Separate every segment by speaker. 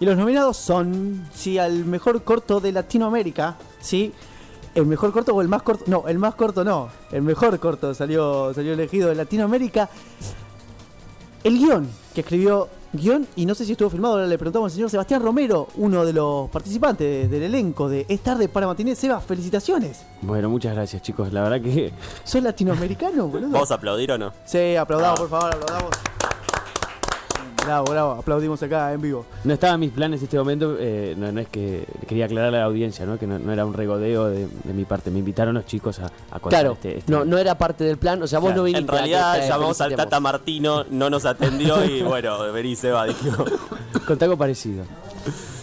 Speaker 1: Y los nominados son, sí, al mejor corto de Latinoamérica, sí. El mejor corto o el más corto, no, el más corto no, el mejor corto salió, salió elegido de Latinoamérica. El guion que escribió guion y no sé si estuvo filmado, ahora le preguntamos al señor Sebastián Romero, uno de los participantes del elenco de Es tarde para matiné. Seba, felicitaciones.
Speaker 2: Bueno, muchas gracias chicos, la verdad que...
Speaker 1: ¿Sos latinoamericano, boludo?
Speaker 3: ¿Vamos a aplaudir o no?
Speaker 1: Sí, aplaudamos, por favor, aplaudamos. Bravo, bravo, aplaudimos acá en vivo.
Speaker 2: No estaba en mis planes en este momento, eh, no, no es que quería aclararle a la audiencia, ¿no? que no, no era un regodeo de, de mi parte, me invitaron los chicos a, a contar
Speaker 4: Claro,
Speaker 2: este, este-
Speaker 4: no, no era parte del plan, o sea, vos
Speaker 2: Claro.
Speaker 4: no viniste.
Speaker 3: En realidad
Speaker 4: a que te
Speaker 3: llamamos al. Tata Martino, no nos atendió y bueno, vení Seba, dijo.
Speaker 2: Conté algo parecido.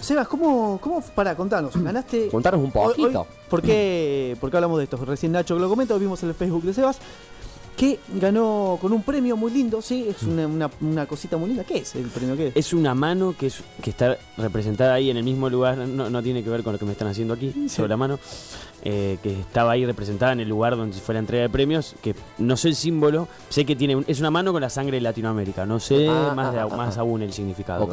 Speaker 1: Sebas, ¿cómo, cómo para contanos? ¿Ganaste?
Speaker 4: Contanos un
Speaker 1: Hoy- hoy-
Speaker 4: poquito.
Speaker 1: ¿por, qué, por qué hablamos de esto? Recién Nacho que lo comenta, lo vimos en el Facebook de Sebas, que ganó con un premio muy lindo, sí, es una, una- una cosita muy linda. ¿Qué es el premio? ¿Qué es?
Speaker 2: Es una mano que, es, que está representada ahí en el mismo lugar, no, no tiene que ver con lo que me están haciendo aquí, sobre la mano, eh, que estaba ahí representada en el lugar donde fue la entrega de premios, que no sé el símbolo, sé que tiene un- es una mano con la sangre de Latinoamérica, no sé
Speaker 4: Ah,
Speaker 2: más, de-
Speaker 4: ah, ah,
Speaker 2: más
Speaker 4: ah.
Speaker 2: aún el significado.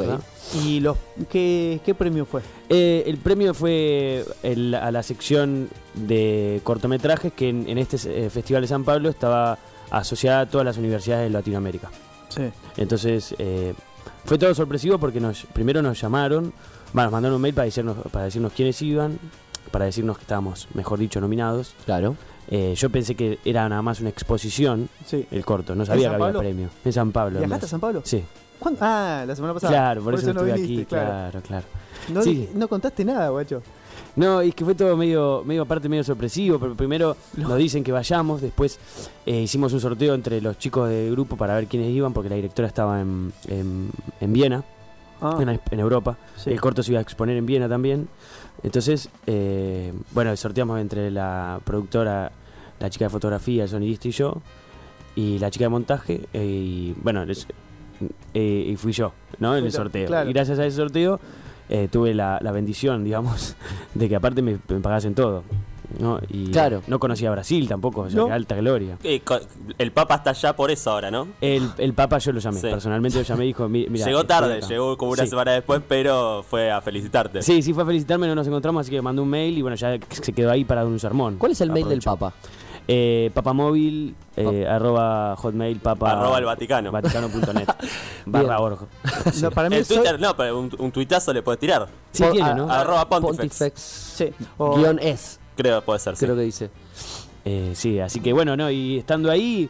Speaker 1: ¿Y los, qué, qué premio fue?
Speaker 2: Eh, el premio fue el- a la sección de cortometrajes que en, en este eh, Festival de San Pablo estaba asociada a todas las universidades de Latinoamérica.
Speaker 1: Sí.
Speaker 2: Entonces eh, fue todo sorpresivo porque nos, primero nos llamaron, bueno, nos mandaron un mail para decirnos, para decirnos quiénes iban, para decirnos que estábamos, mejor dicho, nominados.
Speaker 4: Claro.
Speaker 2: Eh, yo pensé que era nada más una exposición
Speaker 1: sí.
Speaker 2: el corto, no sabía que había
Speaker 1: Pablo?
Speaker 2: premio. En San Pablo.
Speaker 1: ¿Viajaste a San Pablo?
Speaker 2: Sí,
Speaker 1: ¿Cuándo? Ah, la semana pasada.
Speaker 2: claro, por, eso, no estuve
Speaker 1: viniste,
Speaker 2: aquí, claro, claro.
Speaker 1: No,
Speaker 2: Sí.
Speaker 1: dije- no contaste nada, guacho.
Speaker 2: No, y es que fue todo medio, medio aparte, medio sorpresivo. Pero primero nos dicen que vayamos, después eh, hicimos un sorteo entre los chicos del grupo para ver quiénes iban, porque la directora estaba en, en, en Viena,
Speaker 1: Ah,
Speaker 2: en, en Europa.
Speaker 1: sí.
Speaker 2: El corto se iba a exponer en Viena también. Entonces, eh, bueno, sorteamos entre la productora, la chica de fotografía, el sonidista y yo, y la chica de montaje, eh, y bueno, les- eh, y fui yo, ¿no? En el sorteo.
Speaker 1: claro.
Speaker 2: Y gracias a ese sorteo eh, tuve la, la bendición, digamos, de que aparte me, me pagasen todo. ¿no? Y
Speaker 4: Claro.
Speaker 2: no conocía Brasil tampoco, o sea,
Speaker 1: No.
Speaker 2: que alta gloria.
Speaker 3: Eh, el Papa está allá por eso ahora, ¿no?
Speaker 2: El, el Papa yo lo llamé,
Speaker 3: Sí.
Speaker 2: personalmente lo llamé y dijo, "Mi- mira,
Speaker 3: llegó tarde,
Speaker 2: acá".
Speaker 3: llegó como una
Speaker 2: Sí.
Speaker 3: semana después, pero fue a felicitarte.
Speaker 2: Sí, sí, fue a felicitarme, no nos encontramos, así que mandó un mail y bueno, ya se quedó ahí para dar un sermón.
Speaker 4: ¿Cuál es el mail del. Papa?
Speaker 2: Eh, papamóvil, eh, arroba hotmail, papa...
Speaker 3: Arroba el Vaticano.
Speaker 2: Vaticano.net, barra org.
Speaker 1: No, para mí
Speaker 3: El
Speaker 1: soy-
Speaker 3: Twitter, no, pero un, un tuitazo le puedes tirar.
Speaker 2: Sí tiene,
Speaker 4: a-
Speaker 2: ¿no?
Speaker 3: Arroba Pontifex.
Speaker 4: Pontifex.
Speaker 1: Sí. O-
Speaker 4: Guión es,
Speaker 3: Creo que puede ser, sí.
Speaker 4: creo que dice.
Speaker 2: Eh, sí, así que bueno, no, y estando ahí,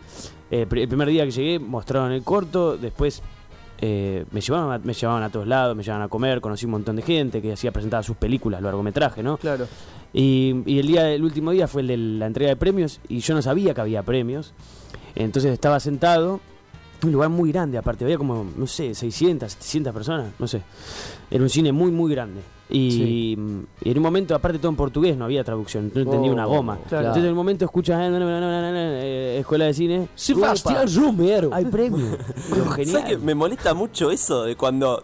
Speaker 2: eh, el primer día que llegué mostraron el corto, después eh, me, llevaban a, me llevaban a todos lados, me llevaban a comer, conocí un montón de gente que hacía presentar sus películas, largometraje, ¿no?
Speaker 1: Claro.
Speaker 2: Y, y el día el último día fue el de la entrega de premios y yo no sabía que había premios. Entonces estaba sentado, un lugar muy grande aparte, había como, no sé, 600, 700 personas, no sé. Era un cine muy, muy grande. Y,
Speaker 4: Sí.
Speaker 2: y en un momento, aparte todo en portugués, no había traducción, no entendía
Speaker 4: Oh,
Speaker 2: una goma.
Speaker 1: claro.
Speaker 2: Entonces en un momento escuchas, eh, na, na, na, na, na, na, eh, escuela de cine,
Speaker 4: Sebastián. Romero.
Speaker 2: hay premio. Lo
Speaker 3: ¿Sabes que
Speaker 2: genial.
Speaker 3: me molesta mucho eso de cuando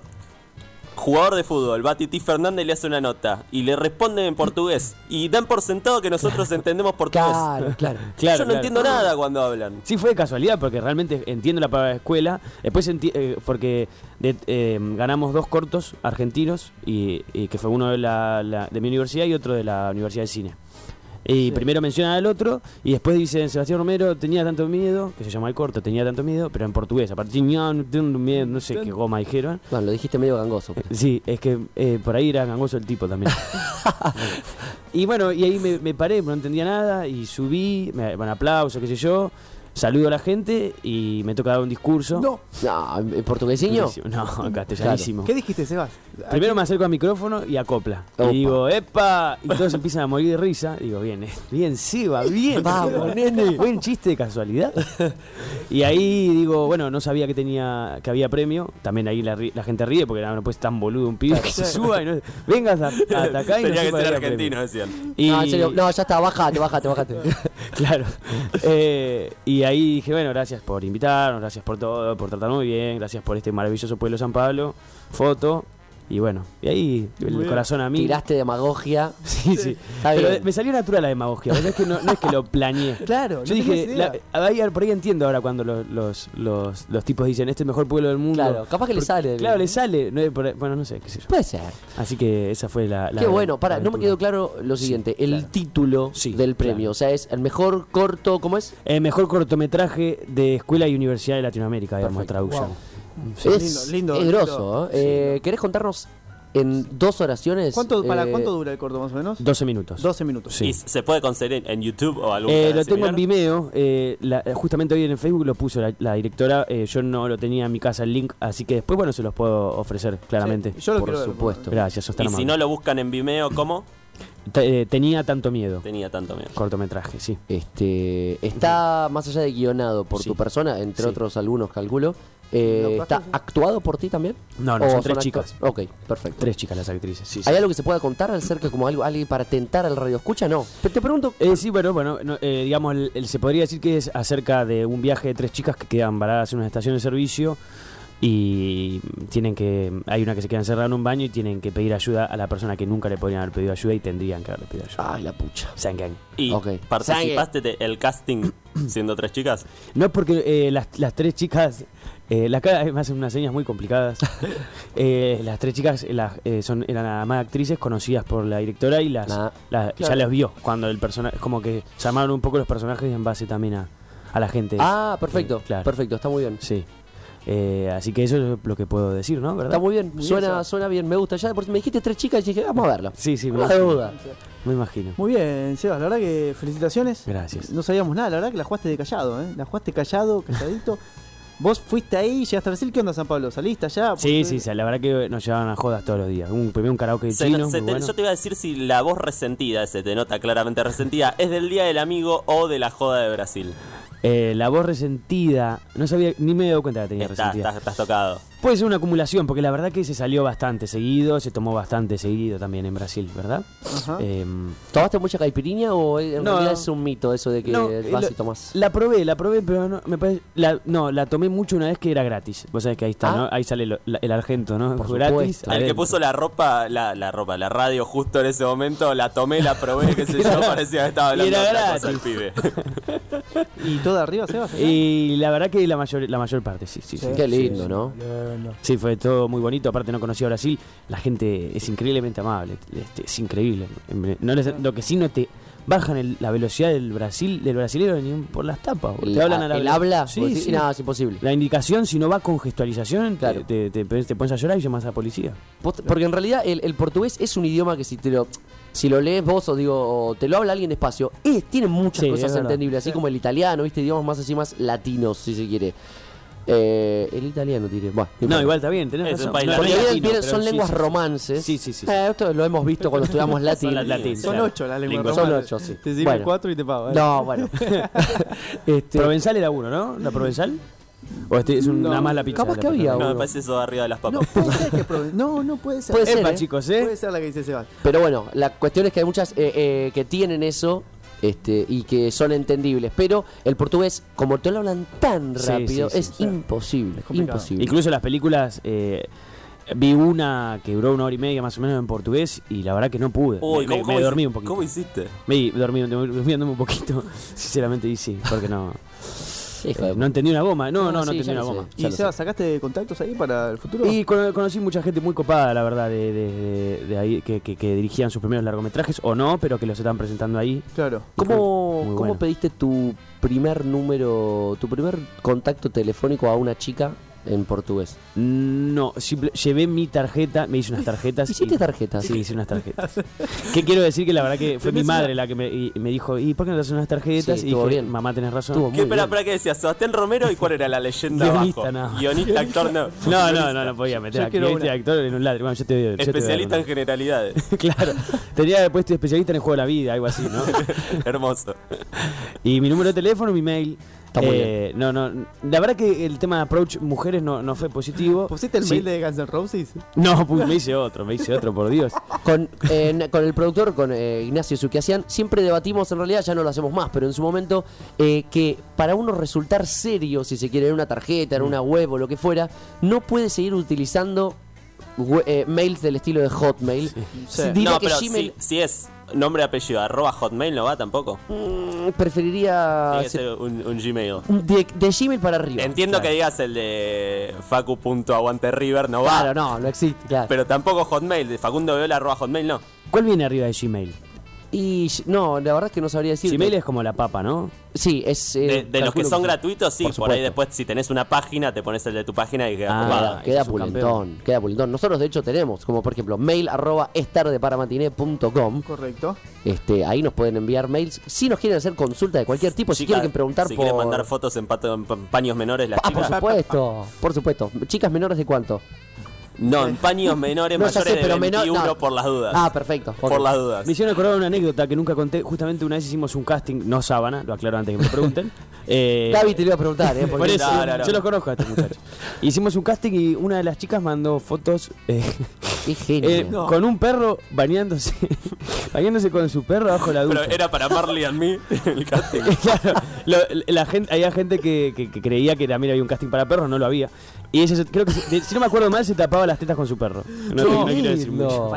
Speaker 3: jugador de fútbol va Titi Fernández y le hace una nota y le responden en portugués y dan por sentado que nosotros entendemos portugués?
Speaker 4: Claro, claro.
Speaker 2: Claro,
Speaker 3: Yo no
Speaker 2: claro.
Speaker 3: entiendo nada cuando hablan.
Speaker 2: Sí, fue de casualidad, porque realmente entiendo la palabra escuela. Después, enti- eh, porque de- eh, ganamos dos cortos argentinos, y, y que fue uno de, la, la- de mi universidad y otro de la Universidad de Cine. Y
Speaker 1: Sí.
Speaker 2: primero mencionan al otro, y después dicen Sebastián Romero tenía tanto miedo, que se llama el corto, tenía tanto miedo, pero en portugués. Aparte, no miedo, no sé qué goma dijeron.
Speaker 4: Bueno, lo dijiste medio gangoso.
Speaker 2: Sí, es que eh, por ahí era gangoso el tipo también. y bueno, y ahí me, me paré, no entendía nada, y subí, me, bueno, aplauso, qué sé yo, saludo a la gente y me toca dar un discurso.
Speaker 1: No.
Speaker 4: No, ¿en portuguesiño?
Speaker 2: No, castellanísimo.
Speaker 1: ¿Qué dijiste, Sebas?
Speaker 2: Primero me acerco al micrófono y acopla.
Speaker 4: Opa.
Speaker 2: Y digo, ¡epa! Y todos empiezan a morir de risa. Digo, bien, eh, bien, Seba, bien.
Speaker 4: Vamos, nene.
Speaker 2: Buen chiste de casualidad. Y ahí digo, bueno, no sabía que tenía que había premio. También ahí la, gente ríe porque no, no puede ser tan boludo un pibe que se suba y no. Venga hasta, hasta acá y no
Speaker 3: Tenía que ser
Speaker 2: que había
Speaker 3: argentino,
Speaker 2: premio.
Speaker 3: decían.
Speaker 2: Y,
Speaker 4: No, en serio, no, ya está, bájate, bájate, bájate.
Speaker 2: Claro. Eh, y ahí dije, bueno, gracias por invitarnos, gracias por todo, por tratar muy bien, gracias por este maravilloso pueblo San Pablo. Foto. Y bueno, y ahí el corazón a mí.
Speaker 4: Tiraste demagogia.
Speaker 2: Sí, sí. Pero me salió natural la demagogia. No es que, no, no es que lo planeé.
Speaker 1: Claro,
Speaker 2: Yo
Speaker 1: no
Speaker 2: dije, la- ahí, por ahí entiendo ahora cuando los, los, los, los tipos dicen, este es el mejor pueblo del mundo.
Speaker 4: Claro, capaz que le sale.
Speaker 2: Claro, le sale. No, es por- bueno, no sé, qué sé yo.
Speaker 4: Puede ser.
Speaker 2: Así que esa fue la. la
Speaker 4: Qué bueno, para,
Speaker 2: la
Speaker 4: no me quedó claro lo siguiente. el
Speaker 2: claro.
Speaker 4: título
Speaker 2: Sí,
Speaker 4: del premio,
Speaker 2: claro.
Speaker 4: o sea, es el mejor corto, ¿cómo es?
Speaker 2: El mejor cortometraje de escuela y universidad de Latinoamérica, digamos,
Speaker 4: Perfecto.
Speaker 2: traducción.
Speaker 1: Sí,
Speaker 4: es
Speaker 1: lindo, lindo,
Speaker 4: es
Speaker 1: lindo.
Speaker 4: grosso, ¿eh? Eh, ¿Querés contarnos en dos oraciones?
Speaker 1: ¿Cuánto, para,
Speaker 4: eh,
Speaker 1: ¿Cuánto dura el corto más o menos?
Speaker 2: 12 minutos.
Speaker 1: 12 minutos.
Speaker 2: Sí.
Speaker 3: ¿Y se puede conseguir en, en YouTube o algún
Speaker 2: Eh, lo tengo
Speaker 3: similar?
Speaker 2: en Vimeo, eh, la- justamente hoy en el Facebook lo puso la, la directora, eh, yo no lo tenía en mi casa el link, así que después, bueno, se los puedo ofrecer claramente.
Speaker 1: Sí, yo lo
Speaker 4: Por
Speaker 1: quiero ver,
Speaker 4: supuesto.
Speaker 2: Gracias,
Speaker 3: Y si no lo buscan en Vimeo, ¿cómo?
Speaker 2: Te- tenía tanto miedo,
Speaker 3: Tenía tanto miedo.
Speaker 2: cortometraje, sí.
Speaker 4: Este, está más allá de guionado por
Speaker 2: Sí.
Speaker 4: tu persona, entre
Speaker 2: Sí.
Speaker 4: otros algunos, calculo. Eh,
Speaker 1: ¿Lo
Speaker 4: ¿Está actuado por ti también?
Speaker 2: No, no,
Speaker 4: ¿O
Speaker 2: son tres chicas.
Speaker 4: Ok, perfecto.
Speaker 2: Tres chicas las actrices, sí. sí.
Speaker 4: ¿Hay algo que se pueda contar acerca como algo, alguien para tentar al radio escucha? No. Te, te pregunto.
Speaker 2: Eh, sí, bueno, bueno, no, eh, digamos, el- el- se podría decir que es acerca de un viaje de tres chicas que quedan varadas en una estación de servicio y tienen que, hay una que se queda encerrada en un baño y tienen que pedir ayuda a la persona que nunca le podrían haber pedido ayuda y tendrían que haberle pedido ayuda.
Speaker 4: Ay, la pucha.
Speaker 2: Sangang.
Speaker 3: ¿Y
Speaker 4: Ok.
Speaker 3: participaste del casting siendo tres chicas?
Speaker 2: No porque eh, las, las tres chicas, eh, las caras me hacen unas señas muy complicadas. Eh, las tres chicas eh, las, eh, son, eran además actrices conocidas por la directora y las,
Speaker 4: Nah.
Speaker 2: las-
Speaker 1: Claro.
Speaker 2: ya las vio cuando el personaje, es como que llamaron un poco los personajes en base también a, a la gente.
Speaker 4: Ah, perfecto.
Speaker 2: Eh, claro.
Speaker 4: Perfecto, está muy bien.
Speaker 2: Sí. Eh, así que eso es lo que puedo decir, ¿no? ¿Verdad?
Speaker 4: Está muy bien,
Speaker 1: Muy
Speaker 4: suena,
Speaker 1: bien,
Speaker 4: suena bien, me gusta. Ya por- me dijiste tres chicas y dije, vamos a verla.
Speaker 2: Sí, sí, me
Speaker 4: No hay
Speaker 2: imagino.
Speaker 4: duda.
Speaker 2: Me imagino.
Speaker 1: Muy bien, Sebas, la verdad que felicitaciones.
Speaker 2: Gracias.
Speaker 1: No sabíamos nada, la verdad que la jugaste de callado, ¿eh? La jugaste callado, calladito. Vos fuiste ahí, llegaste a Brasil, ¿qué onda San Pablo? ¿Saliste allá?
Speaker 2: Sí, sí, sí, la verdad que nos llevaban a jodas todos los días. Un, primero un karaoke
Speaker 3: Se-
Speaker 2: chino,
Speaker 3: se
Speaker 2: muy
Speaker 3: te-
Speaker 2: bueno.
Speaker 3: Yo te iba a decir si la voz resentida, se te nota claramente resentida, es del Día del Amigo o de la joda de Brasil.
Speaker 2: Eh, la voz resentida, no sabía, ni me he dado cuenta que tenía
Speaker 3: Está,
Speaker 2: resentida.
Speaker 3: estás, estás tocado.
Speaker 2: Puede ser una acumulación, porque la verdad que se salió bastante seguido, se tomó bastante seguido también en Brasil, ¿verdad?
Speaker 1: Ajá.
Speaker 2: Em,
Speaker 4: ¿Tomaste mucha caipirinha o en
Speaker 2: No.
Speaker 4: realidad es un mito eso de que
Speaker 2: No,
Speaker 4: vas y tomás?
Speaker 2: la probé, la probé, pero no, me parece, la, no, la tomé mucho una vez que era gratis. Vos sabés que ahí está,
Speaker 4: Ah.
Speaker 2: ¿no? Ahí sale lo- la- el argento, ¿no?
Speaker 4: Por
Speaker 2: gratis.
Speaker 4: supuesto.
Speaker 3: El que puso la ropa, la, la ropa, la radio justo en ese momento, la tomé, la probé, qué sé yo, parecía que estaba
Speaker 2: Y
Speaker 3: hablando de otra cosa el pibe.
Speaker 1: ¿Y todo arriba, Sebas?
Speaker 2: Y la verdad que la mayor, la mayor parte, sí, sí, sí.
Speaker 4: Qué lindo, ¿no?
Speaker 2: Sí, fue todo muy bonito. Aparte, no conocía Brasil. La gente es increíblemente amable. este, es increíble. No les- lo que sí no te bajan el- la velocidad del Brasil del brasilero ni por las tapas.
Speaker 4: ¿El,
Speaker 2: te hablan a la
Speaker 4: el habla?
Speaker 2: Sí.
Speaker 4: No, es imposible.
Speaker 2: La indicación, si no va con gestualización, te-
Speaker 4: Claro.
Speaker 2: te, te, te pones a llorar y llamas a la policía.
Speaker 4: Porque en realidad el, el portugués es un idioma que si te lo si lo lees vos o digo o te lo habla alguien despacio, es, tiene muchas
Speaker 2: Sí,
Speaker 4: cosas entendibles, así como el italiano, viste, idiomas más así más latinos, si se quiere. Eh, el italiano diré. Bueno,
Speaker 2: No, igual está bien, tenés
Speaker 3: Es
Speaker 2: razón. No,
Speaker 4: Porque
Speaker 2: no latino,
Speaker 4: son
Speaker 2: sí,
Speaker 4: lenguas
Speaker 2: sí, sí.
Speaker 4: romances.
Speaker 2: Sí, sí, sí. sí.
Speaker 4: Eh, esto lo hemos visto cuando estudiamos latín.
Speaker 3: Son
Speaker 2: latín.
Speaker 1: Son
Speaker 2: claro.
Speaker 1: ocho las lenguas
Speaker 3: Lengua-
Speaker 4: Son ocho, sí.
Speaker 1: Te sirve
Speaker 4: Bueno.
Speaker 1: cuatro y te pago. ¿eh?
Speaker 4: No, bueno. este,
Speaker 2: Provenzal era uno, ¿no? ¿La Provenzal? ¿O este es un-
Speaker 1: No,
Speaker 2: nada más la pizza?
Speaker 4: capaz
Speaker 2: la
Speaker 4: que había?
Speaker 3: No, me parece eso de arriba de las
Speaker 1: No,
Speaker 3: papas.
Speaker 1: puede ser que prove- No, no puede ser.
Speaker 4: Puede ser,
Speaker 2: Epa,
Speaker 4: ¿eh?
Speaker 2: chicos, ¿eh?
Speaker 1: Puede ser la que dice Sebas.
Speaker 4: Pero bueno, la cuestión es que hay muchas eh, eh, que tienen eso este, y que son entendibles. Pero el portugués, como te lo hablan tan rápido,
Speaker 2: sí, sí,
Speaker 4: es imposible.
Speaker 1: Es
Speaker 4: imposible.
Speaker 2: Incluso las películas, eh, vi una que duró una hora y media más o menos en portugués y la verdad que no pude.
Speaker 3: Uy,
Speaker 2: me,
Speaker 3: ¿cómo-
Speaker 2: me-
Speaker 3: cómo
Speaker 2: me dormí un poquito.
Speaker 3: ¿Cómo hiciste?
Speaker 2: Me dormí, durmiéndome un poquito, sinceramente, y sí, porque no,
Speaker 4: Hijo de
Speaker 2: eh, no entendí una goma. No, no, no,
Speaker 4: sí,
Speaker 2: entendí una goma.
Speaker 1: ¿Y sacaste contactos ahí para el futuro?
Speaker 2: Y cono- conocí mucha gente muy copada, la verdad, de, de- de- de ahí, que, que- que dirigían sus primeros largometrajes, o no, pero que los están presentando ahí.
Speaker 1: Claro.
Speaker 4: ¿Cómo, cómo
Speaker 2: bueno.
Speaker 4: pediste tu primer número, tu primer contacto telefónico a una chica en portugués?
Speaker 2: No, simple- llevé mi tarjeta, me hice unas tarjetas.
Speaker 4: ¿Hiciste
Speaker 2: y-
Speaker 4: tarjetas?
Speaker 2: Sí, hice unas tarjetas. ¿Qué quiero decir? Que la verdad que fue mi
Speaker 1: Tenés
Speaker 2: madre
Speaker 1: una-
Speaker 2: la que me, y me dijo, ¿y por qué no te haces unas tarjetas?
Speaker 4: Sí,
Speaker 2: y
Speaker 4: estuvo
Speaker 2: dije,
Speaker 4: bien.
Speaker 2: mamá, tenés razón.
Speaker 4: Estuvo
Speaker 3: ¿Qué,
Speaker 4: Muy
Speaker 3: espera,
Speaker 4: bien.
Speaker 3: espera, ¿qué decía? ¿Sebastián Romero y cuál era la leyenda
Speaker 2: Guionista,
Speaker 3: abajo?
Speaker 2: no.
Speaker 3: Guionista, actor, no.
Speaker 2: No, no, no, no podía meter
Speaker 1: Yo quiero
Speaker 2: este
Speaker 1: una.
Speaker 2: actor en un ladrillo. Bueno, yo te yo te voy a
Speaker 3: Especialista en generalidades.
Speaker 2: Claro. Tenía después especialista en el juego de la vida, algo así, ¿no?
Speaker 3: Hermoso.
Speaker 2: Y mi número de teléfono, mi mail.
Speaker 4: Está muy
Speaker 2: Eh, No, no. La verdad que el tema de approach mujeres no, no fue positivo.
Speaker 1: ¿Pusiste el
Speaker 2: Sí.
Speaker 1: mail de Guns N' Roses?
Speaker 2: No, pues, me hice otro, me hice otro, por Dios.
Speaker 4: Con, eh, con el productor, con eh, Ignacio Suquiasian, siempre debatimos, en realidad ya no lo hacemos más, pero en su momento, eh, que para uno resultar serio, si se quiere, en una tarjeta, en una web o lo que fuera, no puede seguir utilizando we- eh, mails del estilo de Hotmail.
Speaker 1: Sí.
Speaker 3: No,
Speaker 4: que
Speaker 3: pero
Speaker 4: Gmail
Speaker 3: si, si es nombre apellido, arroba hotmail no va tampoco.
Speaker 4: mm, preferiría
Speaker 3: Tiene que
Speaker 4: ser-
Speaker 3: un, un Gmail.
Speaker 4: de, de Gmail para arriba.
Speaker 3: Entiendo que digas el de facu.aguanteriver, no va.
Speaker 4: Claro, no, no existe, claro.
Speaker 3: Pero tampoco hotmail, de Facundo Viola arroba hotmail no.
Speaker 2: ¿Cuál viene arriba de Gmail?
Speaker 4: Y no, la verdad es que no sabría decir.
Speaker 2: Gmail es como la papa, ¿no?
Speaker 4: Sí, es. eh,
Speaker 3: De, de los que son gratuitos, sí.
Speaker 4: Por
Speaker 3: Por, ahí después, si tenés una página, te pones el de tu página y queda
Speaker 2: Ah,
Speaker 3: copado.
Speaker 4: Queda, queda
Speaker 2: ese es un
Speaker 4: pulentón, queda pulentón. Nosotros de hecho tenemos, como por ejemplo, mail arroba estardeparamatiné.com.
Speaker 1: Correcto.
Speaker 4: Este, ahí nos pueden enviar mails. Si nos quieren hacer consulta de cualquier tipo, si quieren preguntar
Speaker 3: si
Speaker 4: por.
Speaker 3: quieren mandar fotos en, pato- en pa- paños menores, las
Speaker 4: Ah, por
Speaker 3: chicas.
Speaker 4: supuesto, por supuesto. Chicas menores de cuánto?
Speaker 3: No, en paños menores
Speaker 4: No,
Speaker 3: mayores
Speaker 4: sé, pero
Speaker 3: de
Speaker 4: menor-
Speaker 3: 21
Speaker 4: no.
Speaker 3: por las dudas.
Speaker 4: Ah, perfecto.
Speaker 3: por las dudas.
Speaker 2: Me hicieron acordar una anécdota que nunca conté. Justamente una vez hicimos un casting, no sábana, lo aclaro antes que me pregunten. Eh,
Speaker 4: Gaby te lo iba a preguntar, ¿eh?
Speaker 2: Por
Speaker 4: Porque
Speaker 2: eso,
Speaker 3: No, no, no.
Speaker 2: yo los conozco a estos muchachos. Hicimos un casting y una de las chicas mandó fotos eh,
Speaker 4: Qué genio.
Speaker 2: eh,
Speaker 1: No.
Speaker 2: con un perro bañándose, bañándose con su perro bajo la ducha.
Speaker 3: Pero era para Marley and me el casting.
Speaker 2: Claro, lo- la gente, había gente que, que- que creía que también había un casting para perros, no lo había. Y ella, creo que, si no me acuerdo mal, se tapaba las tetas con su perro. No, quiero decir mucho.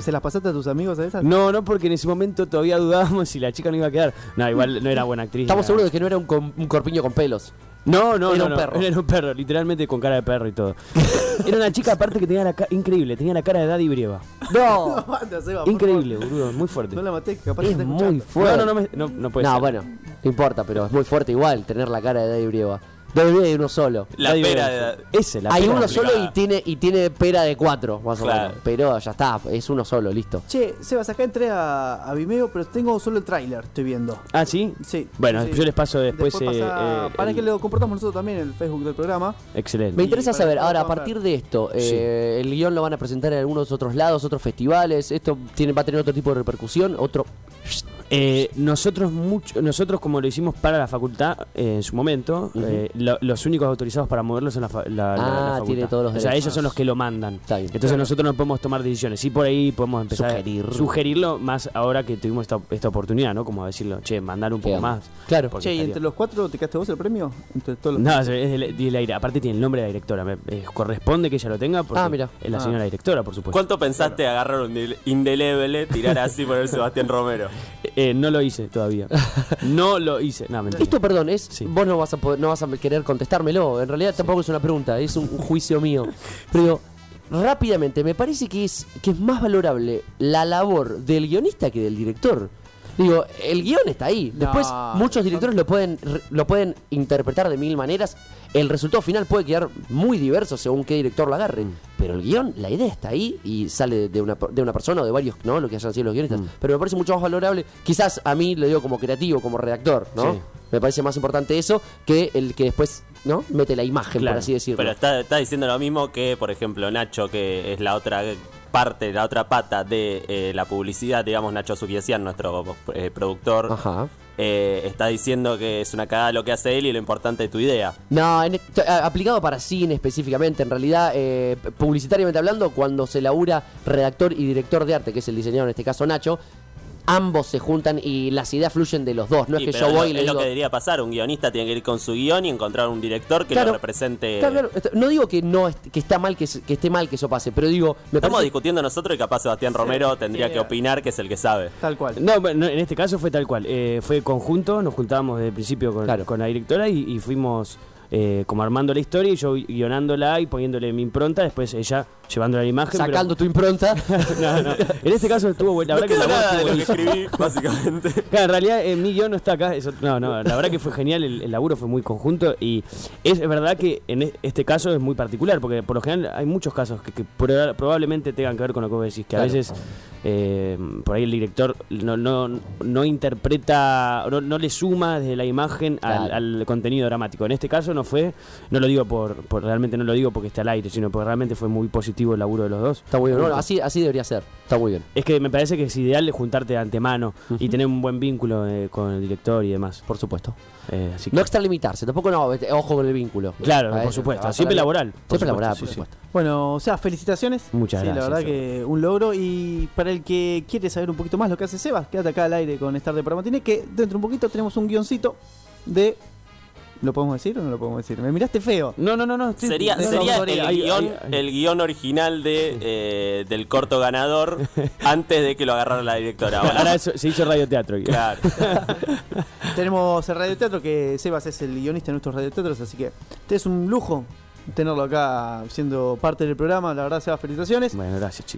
Speaker 1: ¿se las pasaste a tus amigos a esas?
Speaker 2: No, no, porque en ese momento todavía dudábamos si la chica no iba a quedar. No, igual no era buena actriz.
Speaker 4: Estamos seguros de que no era un, com- un corpiño con pelos.
Speaker 2: No, no,
Speaker 4: Era
Speaker 2: no,
Speaker 4: un
Speaker 2: no,
Speaker 4: perro.
Speaker 2: Era un perro, literalmente con cara de perro y todo. Era una chica aparte que tenía la cara increíble, tenía la cara de Daddy Brieva.
Speaker 4: No,
Speaker 1: No, anda, Seba, por
Speaker 2: Increíble, boludo, muy fuerte.
Speaker 1: No la maté, que capaz
Speaker 4: es
Speaker 1: que está
Speaker 4: muy
Speaker 1: escuchando.
Speaker 4: fuerte.
Speaker 2: No, no, no, me- no, no puede
Speaker 4: no,
Speaker 2: ser.
Speaker 4: bueno, no importa, pero es muy fuerte igual tener la cara de Daddy Brieva. Brieva hay uno solo.
Speaker 3: La pera de...
Speaker 2: Ese, la
Speaker 4: hay
Speaker 2: pera
Speaker 4: uno
Speaker 3: complicada.
Speaker 4: solo y tiene, y tiene pera de cuatro, más o
Speaker 3: Claro.
Speaker 4: menos. Pero ya está, es uno solo, listo.
Speaker 1: Che, Sebas, acá entré a, a Vimeo, pero tengo solo el tráiler, estoy viendo.
Speaker 2: Ah, ¿sí?
Speaker 1: Sí.
Speaker 2: Bueno,
Speaker 1: sí.
Speaker 2: yo les paso después.
Speaker 1: Después
Speaker 2: eh,
Speaker 1: pasa-
Speaker 2: eh,
Speaker 1: para
Speaker 2: el-
Speaker 1: que lo comportamos nosotros también en el Facebook del programa.
Speaker 2: Excelente.
Speaker 4: Me interesa saber, ahora a partir de esto, eh, el guion lo van a presentar en algunos otros lados, otros festivales, esto tiene, va a tener otro tipo de repercusión, otro...
Speaker 2: Eh, nosotros mucho, nosotros como lo hicimos para la facultad eh, en su momento, eh, lo- los únicos autorizados para moverlo son la, fa- la- la- la
Speaker 4: Ah,
Speaker 2: facultad.
Speaker 4: tiene todos los
Speaker 2: O sea, ellos son los que lo mandan.
Speaker 4: Está bien.
Speaker 2: Entonces
Speaker 1: Claro.
Speaker 2: nosotros no podemos tomar decisiones. Sí, por ahí podemos empezar
Speaker 4: Sugerir.
Speaker 2: a sugerirlo más ahora que tuvimos esta, esta oportunidad, ¿no? Como decirlo, che, mandar un poco más.
Speaker 4: Claro.
Speaker 2: Porque
Speaker 1: Che, ¿y entre los cuatro te quedaste vos el premio? Entre todos los...
Speaker 2: No, es. Aparte tiene el nombre de la directora. Me, eh, corresponde que ella lo tenga porque
Speaker 4: Ah, mira.
Speaker 2: es la
Speaker 1: Ah.
Speaker 2: señora directora, por supuesto.
Speaker 3: ¿Cuánto pensaste agarrar un indele- indeleble, tirar así por el Sebastián Romero?
Speaker 2: Eh, no lo hice todavía. no lo hice. No, mentira.
Speaker 4: Esto, perdón, es
Speaker 2: Sí.
Speaker 4: vos no vas a poder- no vas a querer contestármelo. En realidad tampoco es una pregunta, es un, un juicio mío. Pero rápidamente, me parece que es que es más valorable la labor del guionista que del director. Digo, el guion está ahí.
Speaker 1: No,
Speaker 4: Después muchos directores lo pueden lo pueden interpretar de mil maneras. El resultado final puede quedar muy diverso según qué director lo agarre. Pero el guion, la idea está ahí y sale de una, de una persona o de varios, ¿no? Lo que hayan sido los guionistas. Pero me parece mucho más valorable. Quizás a mí lo digo como creativo, como redactor, ¿no?
Speaker 2: Sí.
Speaker 4: Me parece más importante eso que el que después, ¿no? Mete la imagen,
Speaker 2: Claro,
Speaker 4: por así decirlo.
Speaker 3: Pero está, está diciendo lo mismo que, por ejemplo, Nacho, que es la otra parte, la otra pata de eh, la publicidad, digamos, Nacho Subiesian, nuestro eh, productor,
Speaker 4: Ajá.
Speaker 3: eh, está diciendo que es una cagada lo que hace él y lo importante es tu idea.
Speaker 4: No, en aplicado para cine específicamente, en realidad, publicitariamente hablando, cuando se labura redactor y director de arte, que es el diseñador, en este caso Nacho, ambos se juntan y las ideas fluyen de los dos. No es que yo
Speaker 3: lo-
Speaker 4: voy y le
Speaker 3: es
Speaker 4: digo...
Speaker 3: lo que debería pasar, un guionista tiene que ir con su guion y encontrar un director que
Speaker 4: Claro,
Speaker 3: lo represente.
Speaker 4: Claro, claro, esto- no digo que no que está mal que, se- que esté mal que eso pase, pero digo, me
Speaker 3: Estamos
Speaker 4: parece-
Speaker 3: discutiendo nosotros y capaz Sebastián Romero tendría
Speaker 1: sí.
Speaker 3: que opinar, que es el que sabe.
Speaker 1: Tal cual.
Speaker 2: No, en este caso fue tal cual. Eh, fue conjunto, nos juntábamos desde el principio con,
Speaker 4: Claro.
Speaker 2: con la directora y, y fuimos eh, como armando la historia y yo guionándola y poniéndole mi impronta, después ella llevándola a la imagen. pero-
Speaker 4: sacando tu impronta.
Speaker 2: no, no. En este caso estuvo bueno. La
Speaker 3: No
Speaker 2: verdad que la
Speaker 3: nada de
Speaker 2: estuvo
Speaker 3: lo que
Speaker 2: buenísimo.
Speaker 3: escribí, básicamente.
Speaker 2: Claro, en realidad eh, mi guion no está acá. no, no, la verdad que fue genial, el, el laburo fue muy conjunto y es verdad que en e- este caso es muy particular, porque por lo general hay muchos casos que, que proba- probablemente tengan que ver con lo que vos decís, que a veces eh, por ahí el director no, no, no interpreta, no, no le suma desde la imagen al,
Speaker 4: Claro.
Speaker 2: al contenido dramático. En este caso no fue, no lo digo por, por- realmente no lo digo porque esté al aire, sino porque realmente fue muy positivo el laburo de los dos.
Speaker 4: Está muy bien, bueno, así, así debería ser. Está muy bien.
Speaker 2: Es que me parece que es ideal juntarte de antemano y tener un buen vínculo eh, con el director y demás.
Speaker 4: Por supuesto.
Speaker 2: Eh, así que-
Speaker 4: No extralimitarse, tampoco no, ojo con el vínculo.
Speaker 2: Claro,
Speaker 4: A
Speaker 2: por supuesto.
Speaker 4: a-
Speaker 2: Siempre laboral. por
Speaker 4: Siempre
Speaker 2: supuesto,
Speaker 4: laboral, por
Speaker 2: sí.
Speaker 4: supuesto.
Speaker 1: Bueno, o sea, felicitaciones.
Speaker 2: Muchas
Speaker 1: sí,
Speaker 2: gracias,
Speaker 1: la verdad que un logro. Y para el que quiere saber un poquito más lo que hace Sebas, quédate acá al aire con Star de Paramatine, que dentro de un poquito tenemos un guioncito de ¿Lo podemos decir o no lo podemos decir? Me miraste feo.
Speaker 2: No, no, no, no.
Speaker 3: Sería, sería el,
Speaker 2: Ahí, guion,
Speaker 3: el guion original de, eh, del corto ganador antes de que lo agarrara la directora. Ahora,
Speaker 2: Ahora eso- se hizo radioteatro.
Speaker 3: claro.
Speaker 1: Tenemos el radioteatro que Sebas es el guionista de nuestros radioteatros, así que este es un lujo tenerlo acá siendo parte del programa. La verdad, Sebas, felicitaciones.
Speaker 2: Bueno, gracias, chicos.